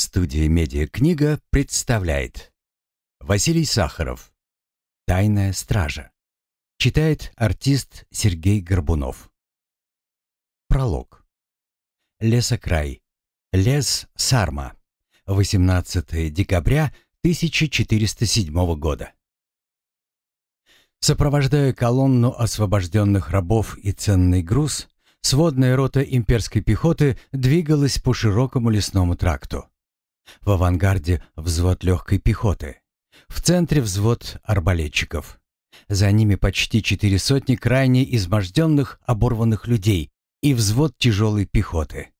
Студия «Медиакнига» представляет Василий Сахаров «Тайная стража» Читает артист Сергей Горбунов. Пролог. Лесокрай. Лес Сарма. 18 декабря 1407 года. Сопровождая колонну освобожденных рабов и ценный груз, сводная рота имперской пехоты двигалась по широкому лесному тракту. В авангарде взвод легкой пехоты. В центре взвод арбалетчиков. За ними почти четыре сотни крайне изможденных, оборванных людей и взвод тяжелой пехоты.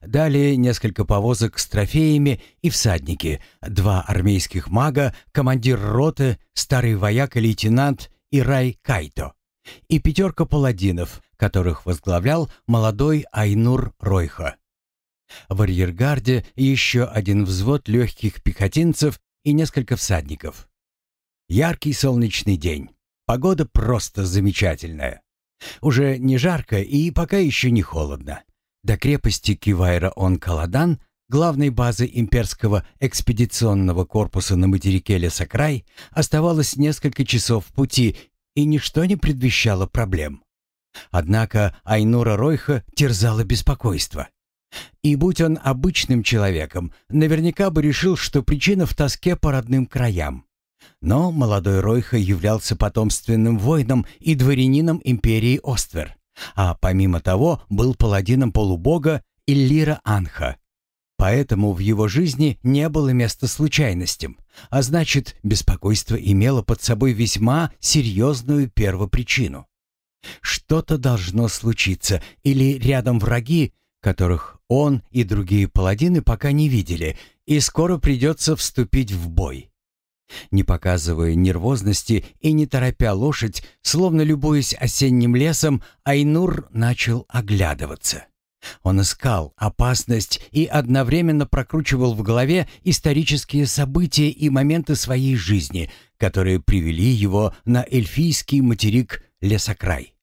Далее несколько повозок с трофеями и всадники, два армейских мага, командир роты, старый вояк и лейтенант Ирай Кайто и пятерка паладинов, которых возглавлял молодой Айнур Ройха. В арьергарде еще один взвод легких пехотинцев и несколько всадников. Яркий солнечный день. Погода просто замечательная. Уже не жарко и пока еще не холодно. До крепости Кивайра-он-Каладан, главной базы имперского экспедиционного корпуса на материке Лесокрай, оставалось несколько часов пути, и ничто не предвещало проблем. Однако Айнура Ройха терзала беспокойство. И будь он обычным человеком, наверняка бы решил, что причина в тоске по родным краям. Но молодой Ройха являлся потомственным воином и дворянином империи Оствер, а помимо того был паладином полубога Иллира Анха. Поэтому в его жизни не было места случайностям, а значит, беспокойство имело под собой весьма серьезную первопричину. Что-то должно случиться, или рядом враги, которых он и другие паладины пока не видели, и скоро придется вступить в бой. Не показывая нервозности и не торопя лошадь, словно любуясь осенним лесом, Айнур начал оглядываться. Он искал опасность и одновременно прокручивал в голове исторические события и моменты своей жизни, которые привели его на эльфийский материк Лесокрай.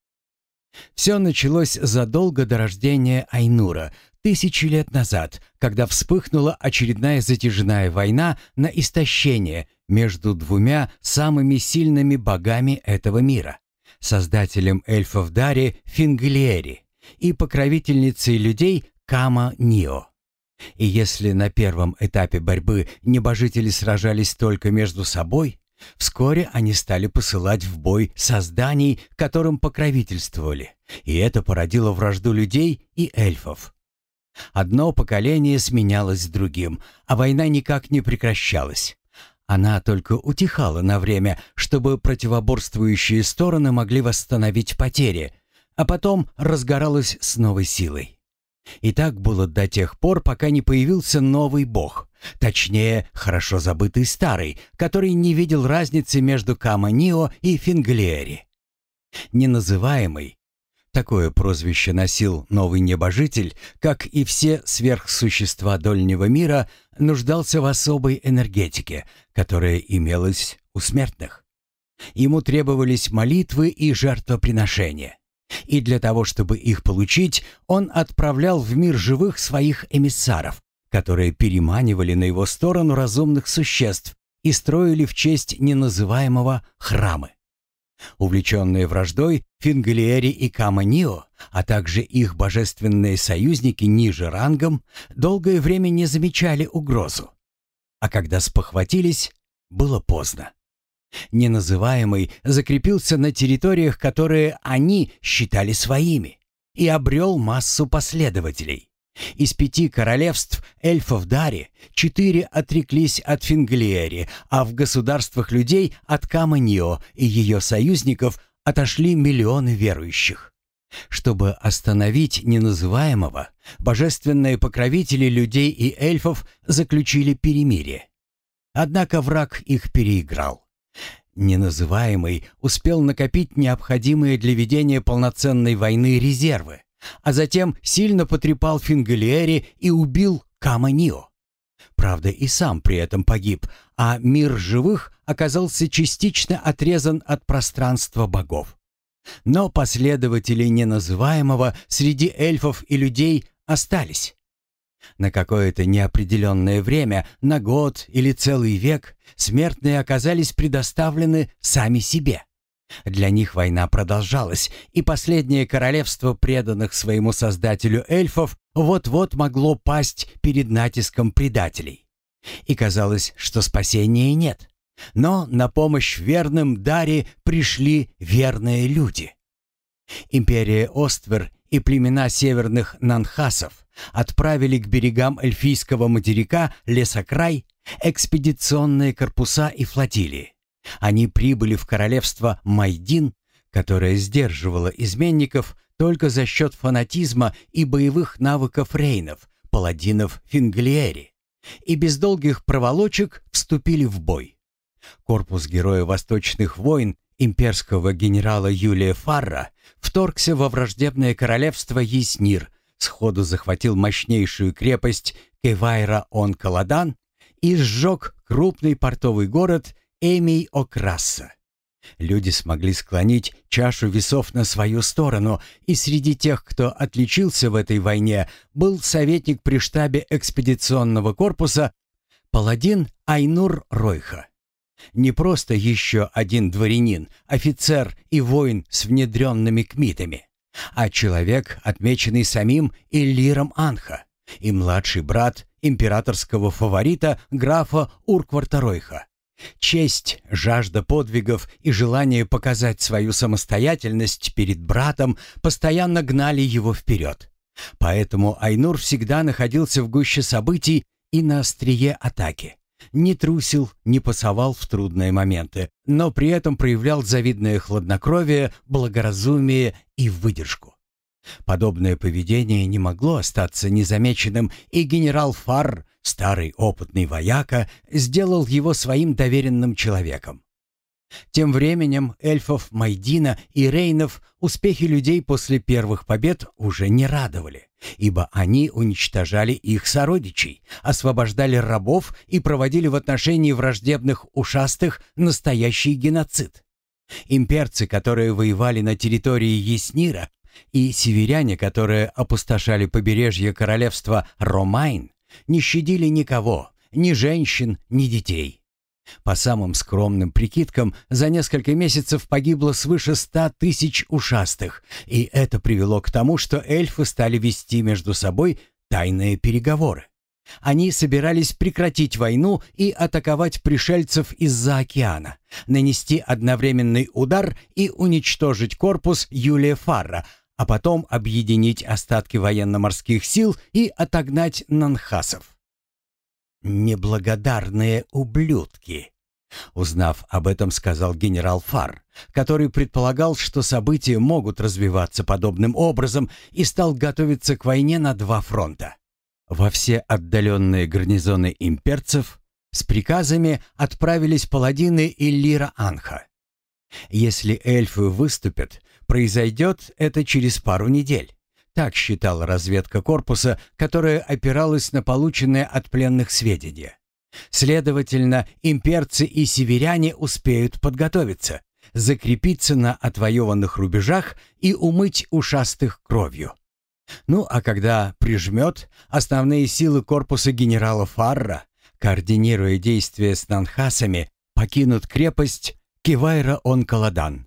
Все началось задолго до рождения Айнура, тысячи лет назад, когда вспыхнула очередная затяжная война на истощение между двумя самыми сильными богами этого мира, создателем эльфов Дари Финглиери и покровительницей людей Кама Нио. И если на первом этапе борьбы небожители сражались только между собой, Вскоре они стали посылать в бой созданий, которым покровительствовали, и это породило вражду людей и эльфов. Одно поколение сменялось другим, а война никак не прекращалась. Она только утихала на время, чтобы противоборствующие стороны могли восстановить потери, а потом разгоралась с новой силой. И так было до тех пор, пока не появился новый бог, точнее, хорошо забытый старый, который не видел разницы между Каманио и Финглиери. Неназываемый, такое прозвище носил новый небожитель, как и все сверхсущества дольнего мира, нуждался в особой энергетике, которая имелась у смертных. Ему требовались молитвы и жертвоприношения. И для того, чтобы их получить, он отправлял в мир живых своих эмиссаров, которые переманивали на его сторону разумных существ и строили в честь неназываемого храмы. Увлеченные враждой, Фингалиери и Каманио, а также их божественные союзники ниже рангом, долгое время не замечали угрозу. А когда спохватились, было поздно. Неназываемый закрепился на территориях, которые они считали своими, и обрел массу последователей. Из пяти королевств эльфов Дари четыре отреклись от Финглиери, а в государствах людей от Каманио и ее союзников отошли миллионы верующих. Чтобы остановить неназываемого, божественные покровители людей и эльфов заключили перемирие. Однако враг их переиграл. Неназываемый успел накопить необходимые для ведения полноценной войны резервы, а затем сильно потрепал Фингалиери и убил Каманио. Правда, и сам при этом погиб, а мир живых оказался частично отрезан от пространства богов. Но последователи неназываемого среди эльфов и людей остались. На какое-то неопределенное время, на год или целый век, смертные оказались предоставлены сами себе. Для них война продолжалась, и последнее королевство преданных своему создателю эльфов вот-вот могло пасть перед натиском предателей. И казалось, что спасения нет. Но на помощь верным Даре пришли верные люди. Империя Оствер и племена северных нанхасов отправили к берегам эльфийского материка Лесокрай экспедиционные корпуса и флотилии. Они прибыли в королевство Майдин, которое сдерживало изменников только за счет фанатизма и боевых навыков рейнов, паладинов Финглиери, и без долгих проволочек вступили в бой. Корпус Героя Восточных войн имперского генерала Юлия Фарра вторгся во враждебное королевство Еснир, сходу захватил мощнейшую крепость Кевайра-он-Каладан и сжег крупный портовый город Эмий-Окрасса. Люди смогли склонить чашу весов на свою сторону, и среди тех, кто отличился в этой войне, был советник при штабе экспедиционного корпуса паладин Айнур Ройха. Не просто еще один дворянин, офицер и воин с внедренными кмитами, а человек, отмеченный самим Иллиром Анха, и младший брат императорского фаворита графа Уркварта Ройха. Честь, жажда подвигов и желание показать свою самостоятельность перед братом постоянно гнали его вперед. Поэтому Айнур всегда находился в гуще событий и на острие атаки. Не трусил, не пасовал в трудные моменты, но при этом проявлял завидное хладнокровие, благоразумие и выдержку. Подобное поведение не могло остаться незамеченным, и генерал Фарр Старый опытный вояка сделал его своим доверенным человеком. Тем временем эльфов Майдина и Рейнов успехи людей после первых побед уже не радовали, ибо они уничтожали их сородичей, освобождали рабов и проводили в отношении враждебных ушастых настоящий геноцид. Имперцы, которые воевали на территории Еснира, и северяне, которые опустошали побережье королевства Ромайн, не щадили никого, ни женщин, ни детей. По самым скромным прикидкам, за несколько месяцев погибло свыше ста тысяч ушастых, и это привело к тому, что эльфы стали вести между собой тайные переговоры. Они собирались прекратить войну и атаковать пришельцев из-за океана, нанести одновременный удар и уничтожить корпус Юлия Фарра, а потом объединить остатки военно-морских сил и отогнать нанхасов. «Неблагодарные ублюдки!» Узнав об этом, сказал генерал Фар, который предполагал, что события могут развиваться подобным образом и стал готовиться к войне на два фронта. Во все отдаленные гарнизоны имперцев с приказами отправились паладины Иллира Анха. Если эльфы выступят, Произойдет это через пару недель. Так считала разведка корпуса, которая опиралась на полученные от пленных сведения. Следовательно, имперцы и северяне успеют подготовиться, закрепиться на отвоеванных рубежах и умыть ушастых кровью. Ну а когда прижмет, основные силы корпуса генерала Фарра, координируя действия с нанхасами, покинут крепость Кивайра-он-Каладан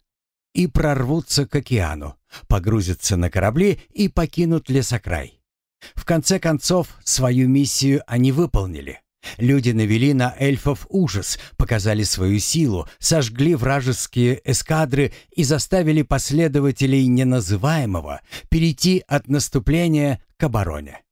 и прорвутся к океану, погрузятся на корабли и покинут лесокрай. В конце концов, свою миссию они выполнили. Люди навели на эльфов ужас, показали свою силу, сожгли вражеские эскадры и заставили последователей неназываемого перейти от наступления к обороне.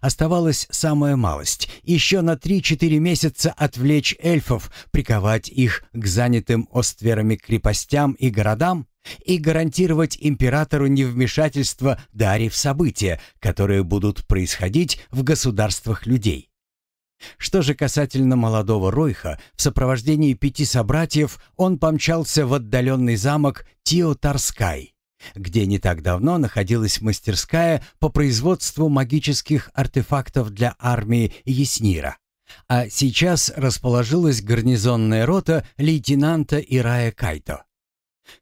Оставалась самая малость — еще на три-четыре месяца отвлечь эльфов, приковать их к занятым остверами крепостям и городам и гарантировать императору невмешательство Дари в события, которые будут происходить в государствах людей. Что же касательно молодого Ройха, в сопровождении пяти собратьев он помчался в отдаленный замок Тиотарскай, где не так давно находилась мастерская по производству магических артефактов для армии Яснира. А сейчас расположилась гарнизонная рота лейтенанта Ирая Кайто.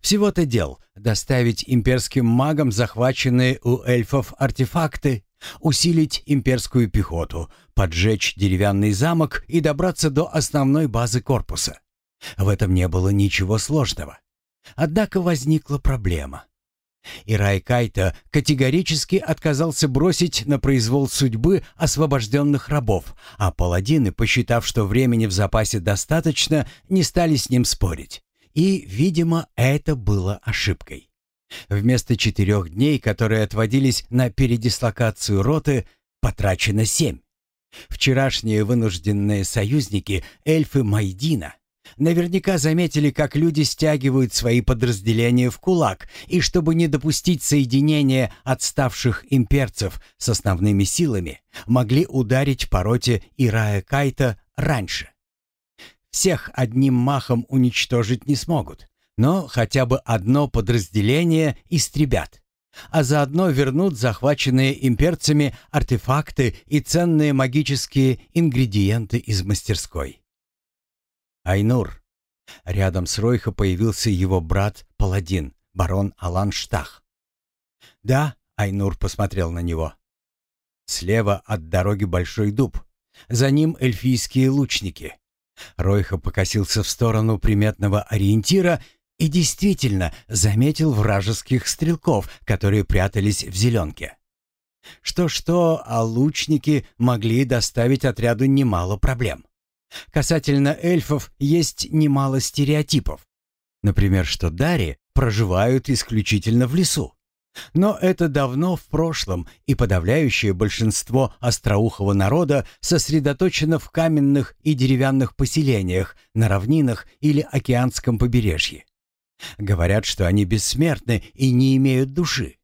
Всего-то дел доставить имперским магам захваченные у эльфов артефакты, усилить имперскую пехоту, поджечь деревянный замок и добраться до основной базы корпуса. В этом не было ничего сложного. Однако возникла проблема. И Райкайта категорически отказался бросить на произвол судьбы освобожденных рабов, а паладины, посчитав, что времени в запасе достаточно, не стали с ним спорить. И, видимо, это было ошибкой. Вместо четырех дней, которые отводились на передислокацию роты, потрачено семь. Вчерашние вынужденные союзники, эльфы Майдина, наверняка заметили, как люди стягивают свои подразделения в кулак, и чтобы не допустить соединения отставших имперцев с основными силами, могли ударить по роте Ирая Кайта раньше. Всех одним махом уничтожить не смогут, но хотя бы одно подразделение истребят, а заодно вернут захваченные имперцами артефакты и ценные магические ингредиенты из мастерской. Айнур. Рядом с Ройхо появился его брат-паладин, барон Алан Штах. «Да», — Айнур посмотрел на него. «Слева от дороги большой дуб. За ним эльфийские лучники. Ройха покосился в сторону приметного ориентира и действительно заметил вражеских стрелков, которые прятались в зеленке. Что-что, а лучники могли доставить отряду немало проблем. Касательно эльфов есть немало стереотипов. Например, что Дари проживают исключительно в лесу. Но это давно в прошлом, и подавляющее большинство остроухого народа сосредоточено в каменных и деревянных поселениях на равнинах или океанском побережье. Говорят, что они бессмертны и не имеют души.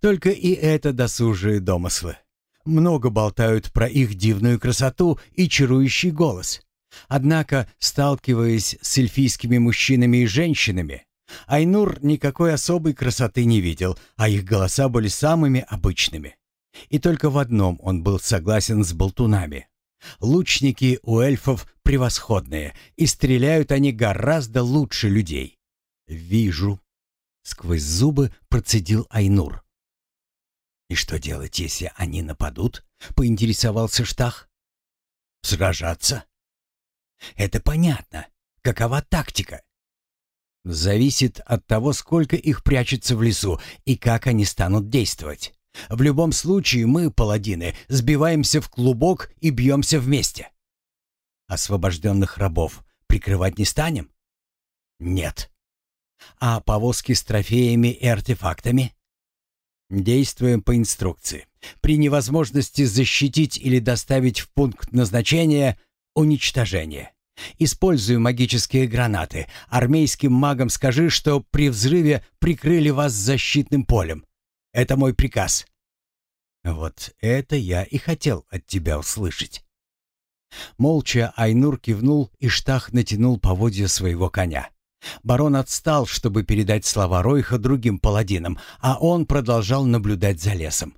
Только и это досужие домыслы. Много болтают про их дивную красоту и чарующий голос. Однако, сталкиваясь с эльфийскими мужчинами и женщинами, Айнур никакой особой красоты не видел, а их голоса были самыми обычными. И только в одном он был согласен с болтунами. Лучники у эльфов превосходные, и стреляют они гораздо лучше людей. «Вижу», — сквозь зубы процедил Айнур. «И что делать, если они нападут?» — поинтересовался Штах. «Сражаться?» «Это понятно. Какова тактика?» Зависит от того, сколько их прячется в лесу и как они станут действовать. В любом случае мы, паладины, сбиваемся в клубок и бьемся вместе. Освобожденных рабов прикрывать не станем? Нет. А повозки с трофеями и артефактами? Действуем по инструкции. При невозможности защитить или доставить в пункт назначения – уничтожение. Используй магические гранаты. Армейским магам скажи, что при взрыве прикрыли вас защитным полем. Это мой приказ. Вот это я и хотел от тебя услышать. Молча Айнур кивнул, и Штах натянул поводья своего коня. Барон отстал, чтобы передать слова Ройха другим паладинам, а он продолжал наблюдать за лесом.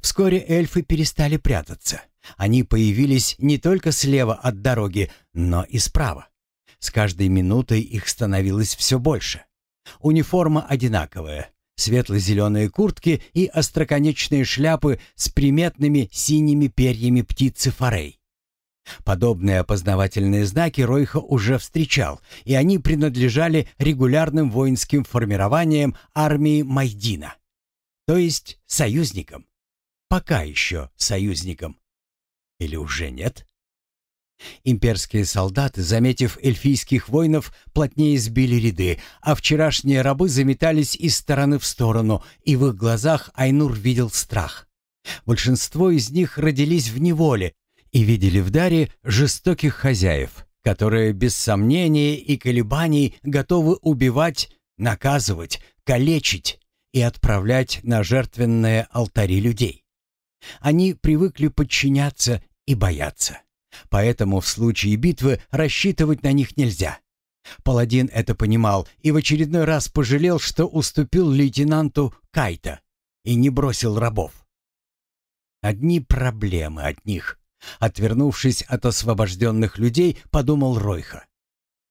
Вскоре эльфы перестали прятаться. Они появились не только слева от дороги, но и справа. С каждой минутой их становилось все больше. Униформа одинаковая. Светло-зеленые куртки и остроконечные шляпы с приметными синими перьями птицы форей. Подобные опознавательные знаки Ройха уже встречал, и они принадлежали регулярным воинским формированиям армии Майдина, то есть союзникам. Пока еще союзникам. Или уже нет? Имперские солдаты, заметив эльфийских воинов, плотнее сбили ряды, а вчерашние рабы заметались из стороны в сторону, и в их глазах Айнур видел страх. Большинство из них родились в неволе и видели в Даре жестоких хозяев, которые без сомнения и колебаний готовы убивать, наказывать, калечить и отправлять на жертвенные алтари людей. Они привыкли подчиняться и бояться. Поэтому в случае битвы рассчитывать на них нельзя. Паладин это понимал и в очередной раз пожалел, что уступил лейтенанту Кайта и не бросил рабов. Одни проблемы от них. Отвернувшись от освобожденных людей, подумал Ройха.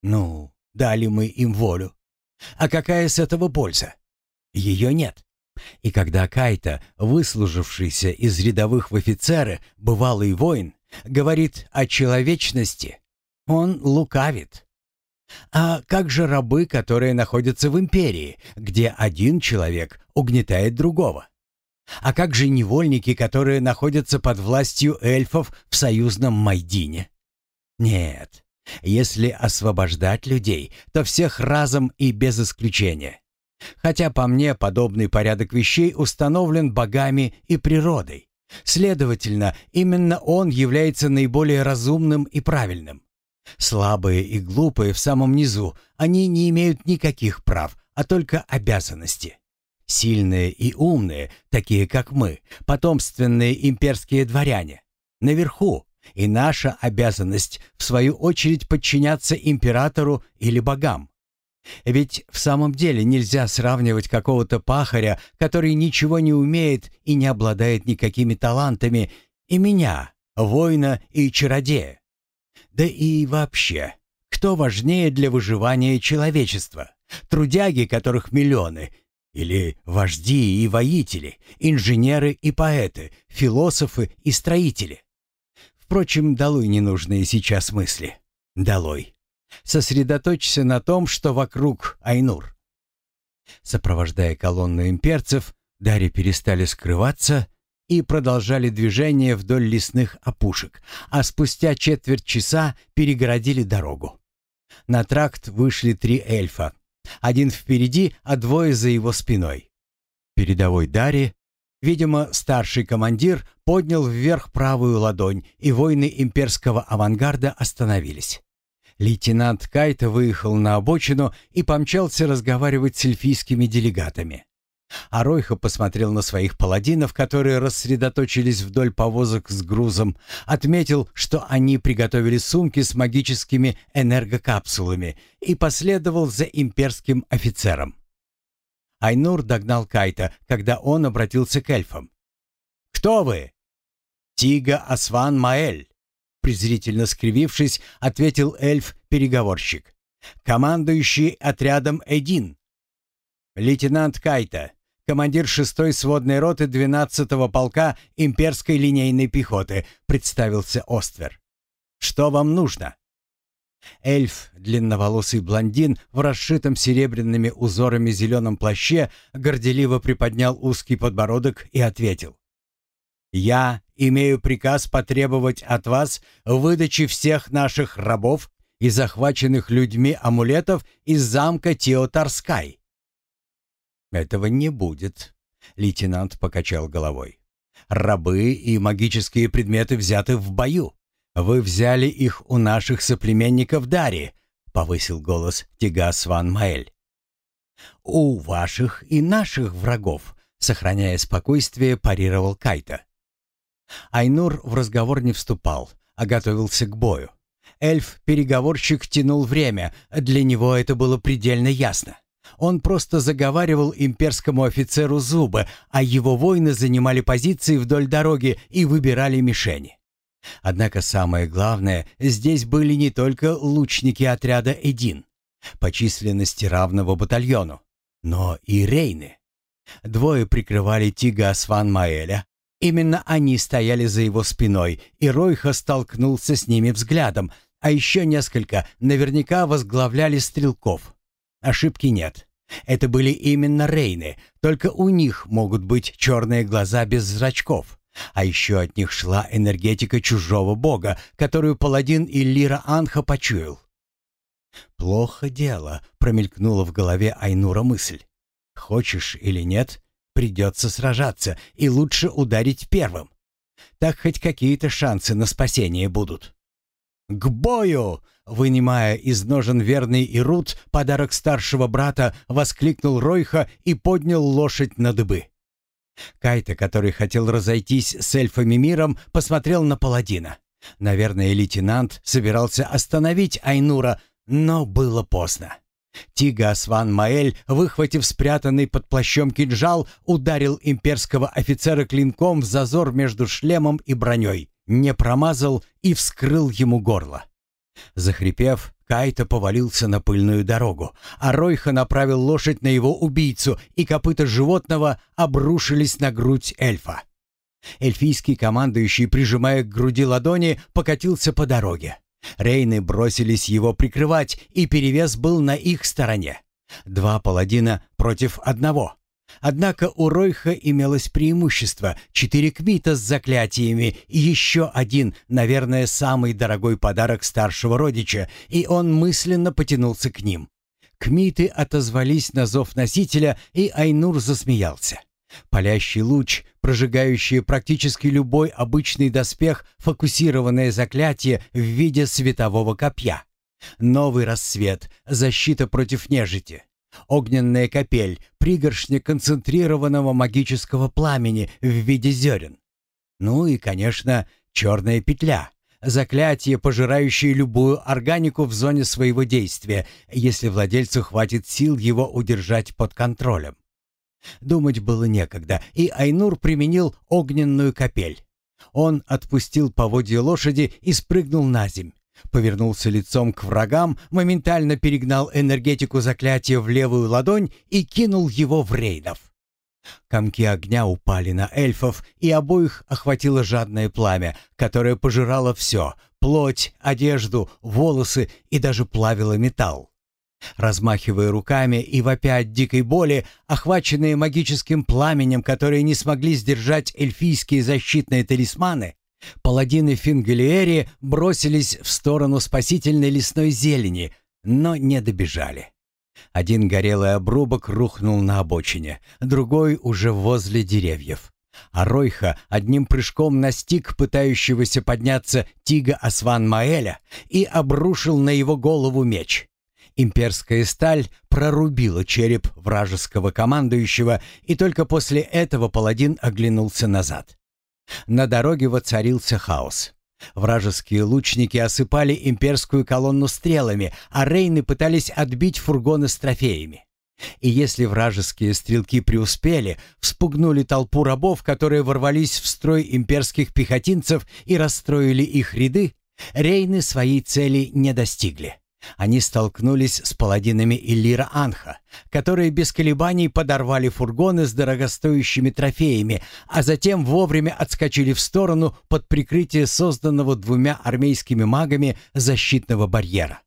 «Ну, дали мы им волю. А какая с этого польза? Ее нет. И когда Кайта, выслужившийся из рядовых в офицеры, бывалый воин, говорит о человечности, он лукавит. А как же рабы, которые находятся в империи, где один человек угнетает другого? А как же невольники, которые находятся под властью эльфов в союзном Майдине? Нет, если освобождать людей, то всех разом и без исключения. Хотя по мне подобный порядок вещей установлен богами и природой. Следовательно, именно он является наиболее разумным и правильным. Слабые и глупые в самом низу, они не имеют никаких прав, а только обязанности. Сильные и умные, такие как мы, потомственные имперские дворяне, наверху, и наша обязанность, в свою очередь, подчиняться императору или богам. Ведь в самом деле нельзя сравнивать какого-то пахаря, который ничего не умеет и не обладает никакими талантами, и меня, воина и чародея. Да и вообще, кто важнее для выживания человечества? Трудяги, которых миллионы, или вожди и воители, инженеры и поэты, философы и строители? Впрочем, долой ненужные сейчас мысли. Долой. Сосредоточься на том, что вокруг Айнур. Сопровождая колонну имперцев, Дари перестали скрываться и продолжали движение вдоль лесных опушек, а спустя четверть часа перегородили дорогу. На тракт вышли три эльфа. Один впереди, а двое за его спиной. Передовой Дари, видимо, старший командир, поднял вверх правую ладонь, и воины имперского авангарда остановились. Лейтенант Кайта выехал на обочину и помчался разговаривать с эльфийскими делегатами. А Ройха посмотрел на своих паладинов, которые рассредоточились вдоль повозок с грузом, отметил, что они приготовили сумки с магическими энергокапсулами и последовал за имперским офицером. Айнур догнал Кайта, когда он обратился к эльфам. «Кто вы?» «Тига Асван Маэль», презрительно скривившись, ответил эльф-переговорщик. «Командующий отрядом Эдин». «Лейтенант Кайта, командир 6-й сводной роты 12-го полка имперской линейной пехоты», представился Оствер. «Что вам нужно?» Эльф, длинноволосый блондин в расшитом серебряными узорами зеленом плаще, горделиво приподнял узкий подбородок и ответил. «Я имею приказ потребовать от вас выдачи всех наших рабов и захваченных людьми амулетов из замка Теотарскай». «Этого не будет», — лейтенант покачал головой. «Рабы и магические предметы взяты в бою. Вы взяли их у наших соплеменников Дари», — повысил голос Тигас Ван Маэль. «У ваших и наших врагов», — сохраняя спокойствие, парировал Кайта. Айнур в разговор не вступал, а готовился к бою. Эльф-переговорщик тянул время, для него это было предельно ясно. Он просто заговаривал имперскому офицеру зубы, а его воины занимали позиции вдоль дороги и выбирали мишени. Однако самое главное, здесь были не только лучники отряда Эдин, по численности равного батальону, но и рейны. Двое прикрывали Тига Асван Маэля, Именно они стояли за его спиной, и Ройха столкнулся с ними взглядом, а еще несколько наверняка возглавляли стрелков. Ошибки нет. Это были именно Рейны, только у них могут быть черные глаза без зрачков. А еще от них шла энергетика чужого бога, которую паладин Иллира Анха почуял. «Плохо дело», — промелькнула в голове Айнура мысль. «Хочешь или нет, Придется сражаться, и лучше ударить первым. Так хоть какие-то шансы на спасение будут. «К бою!» Вынимая из ножен верный Ирут, подарок старшего брата, воскликнул Ройха и поднял лошадь на дыбы. Кайта, который хотел разойтись с эльфами миром, посмотрел на паладина. Наверное, лейтенант собирался остановить Айнура, но было поздно. Тигас Ван Маэль, выхватив спрятанный под плащом кинжал, ударил имперского офицера клинком в зазор между шлемом и броней, не промазал и вскрыл ему горло. Захрипев, Кайта повалился на пыльную дорогу, а Ройха направил лошадь на его убийцу, и копыта животного обрушились на грудь эльфа. Эльфийский командующий, прижимая к груди ладони, покатился по дороге. Рейны бросились его прикрывать, и перевес был на их стороне. Два паладина против одного. Однако у Ройха имелось преимущество — четыре кмита с заклятиями и еще один, наверное, самый дорогой подарок старшего родича, и он мысленно потянулся к ним. Кмиты отозвались на зов носителя, и Айнур засмеялся. Палящий луч, прожигающий практически любой обычный доспех, фокусированное заклятие в виде светового копья. Новый рассвет, защита против нежити. Огненная капель, пригоршня концентрированного магического пламени в виде зерен. Ну и, конечно, черная петля. Заклятие, пожирающее любую органику в зоне своего действия, если владельцу хватит сил его удержать под контролем. Думать было некогда, и Айнур применил огненную капель. Он отпустил поводья лошади и спрыгнул на земь. Повернулся лицом к врагам, моментально перегнал энергетику заклятия в левую ладонь и кинул его в рейдов. Комки огня упали на эльфов, и обоих охватило жадное пламя, которое пожирало все — плоть, одежду, волосы и даже плавило металл. Размахивая руками и вопя от дикой боли, охваченные магическим пламенем, которые не смогли сдержать эльфийские защитные талисманы, паладины Фингалиэри бросились в сторону спасительной лесной зелени, но не добежали. Один горелый обрубок рухнул на обочине, другой уже возле деревьев. А Ройха одним прыжком настиг пытающегося подняться Тига Асван Маэля и обрушил на его голову меч. Имперская сталь прорубила череп вражеского командующего, и только после этого паладин оглянулся назад. На дороге воцарился хаос. Вражеские лучники осыпали имперскую колонну стрелами, а рейны пытались отбить фургоны с трофеями. И если вражеские стрелки преуспели, вспугнули толпу рабов, которые ворвались в строй имперских пехотинцев и расстроили их ряды, рейны своей цели не достигли. Они столкнулись с паладинами Иллира Анха, которые без колебаний подорвали фургоны с дорогостоящими трофеями, а затем вовремя отскочили в сторону под прикрытие созданного двумя армейскими магами защитного барьера.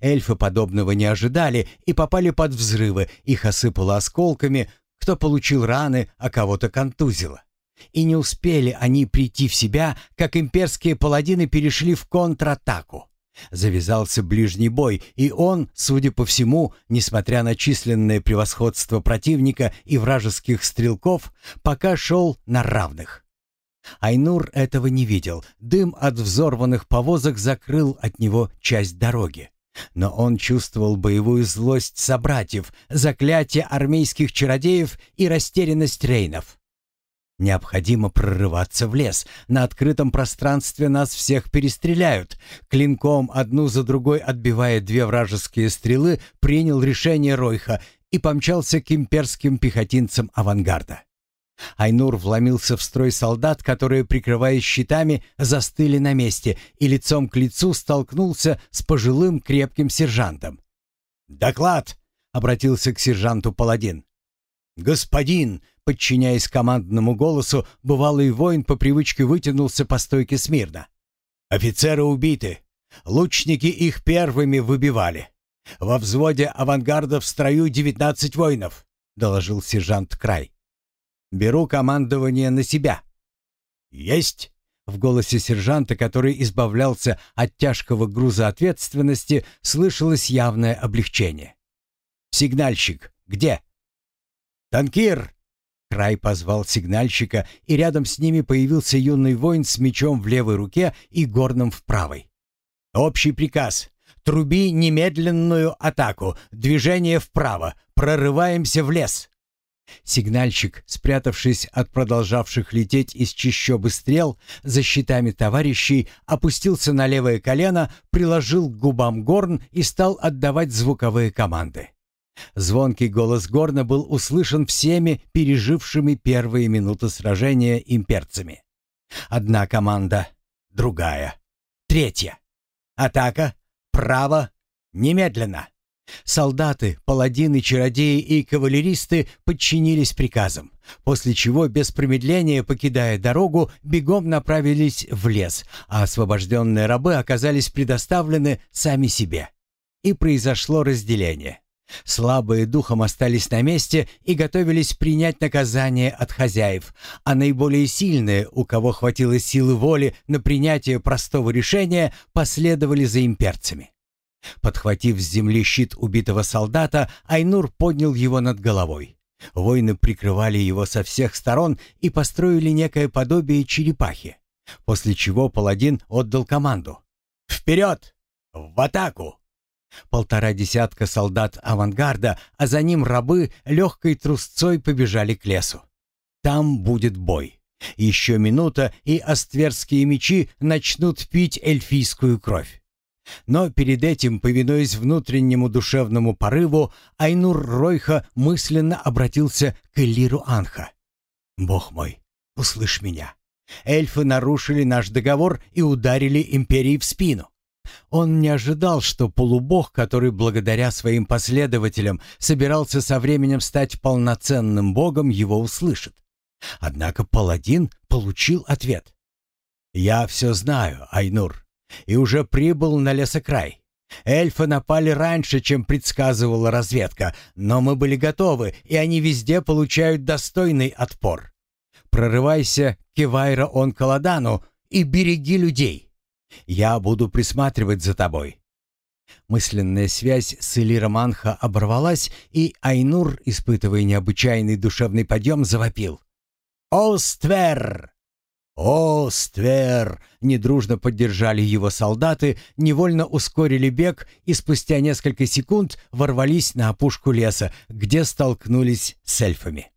Эльфы подобного не ожидали и попали под взрывы, их осыпало осколками, кто получил раны, а кого-то контузило. И не успели они прийти в себя, как имперские паладины перешли в контратаку. Завязался ближний бой, и он, судя по всему, несмотря на численное превосходство противника и вражеских стрелков, пока шел на равных. Айнур этого не видел. Дым от взорванных повозок закрыл от него часть дороги. Но он чувствовал боевую злость собратьев, заклятие армейских чародеев и растерянность рейнов. Необходимо прорываться в лес. На открытом пространстве нас всех перестреляют. Клинком одну за другой отбивая две вражеские стрелы, принял решение Ройха и помчался к имперским пехотинцам авангарда. Айнур вломился в строй солдат, которые, прикрываясь щитами, застыли на месте, и лицом к лицу столкнулся с пожилым крепким сержантом. «Доклад!» — обратился к сержанту паладин. «Господин!» Подчиняясь командному голосу, бывалый воин по привычке вытянулся по стойке смирно. «Офицеры убиты. Лучники их первыми выбивали. Во взводе авангарда в строю девятнадцать воинов», — доложил сержант Край. «Беру командование на себя». «Есть!» В голосе сержанта, который избавлялся от тяжкого груза ответственности, слышалось явное облегчение. «Сигнальщик, где?» «Танкир!» Край позвал сигнальщика, и рядом с ними появился юный воин с мечом в левой руке и горном в правой. «Общий приказ. Труби немедленную атаку. Движение вправо. Прорываемся в лес». Сигнальщик, спрятавшись от продолжавших лететь из чащобы стрел, за щитами товарищей, опустился на левое колено, приложил к губам горн и стал отдавать звуковые команды. Звонкий голос Горна был услышан всеми пережившими первые минуты сражения имперцами. Одна команда, другая, третья. Атака, право, Немедленно!» Солдаты, паладины, чародеи и кавалеристы подчинились приказам, после чего, без промедления покидая дорогу, бегом направились в лес, а освобожденные рабы оказались предоставлены сами себе. И произошло разделение. Слабые духом остались на месте и готовились принять наказание от хозяев, а наиболее сильные, у кого хватило силы воли на принятие простого решения, последовали за имперцами. Подхватив с земли щит убитого солдата, Айнур поднял его над головой. Воины прикрывали его со всех сторон и построили некое подобие черепахи, после чего паладин отдал команду. «Вперед! В атаку!» Полтора десятка солдат авангарда, а за ним рабы легкой трусцой побежали к лесу. Там будет бой. Еще минута, и астверские мечи начнут пить эльфийскую кровь. Но перед этим, повинуясь внутреннему душевному порыву, Айнур Ройха мысленно обратился к Элиру Анха. «Бог мой, услышь меня. Эльфы нарушили наш договор и ударили империи в спину. Он не ожидал, что полубог, который благодаря своим последователям собирался со временем стать полноценным богом, его услышит. Однако паладин получил ответ. «Я все знаю, Айнур и уже прибыл на лесокрай. Эльфы напали раньше, чем предсказывала разведка, но мы были готовы, и они везде получают достойный отпор. Прорывайся к Кевайра он Каладану и береги людей. Я буду присматривать за тобой». Мысленная связь с Элиром Анха оборвалась, и Айнур, испытывая необычайный душевный подъем, завопил. «Оствер!» «О, Ствер!» — недружно поддержали его солдаты, невольно ускорили бег и спустя несколько секунд ворвались на опушку леса, где столкнулись с эльфами.